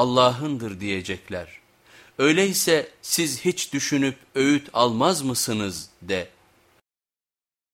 Allah'ındır diyecekler. Öyleyse siz hiç düşünüp öğüt almaz mısınız de.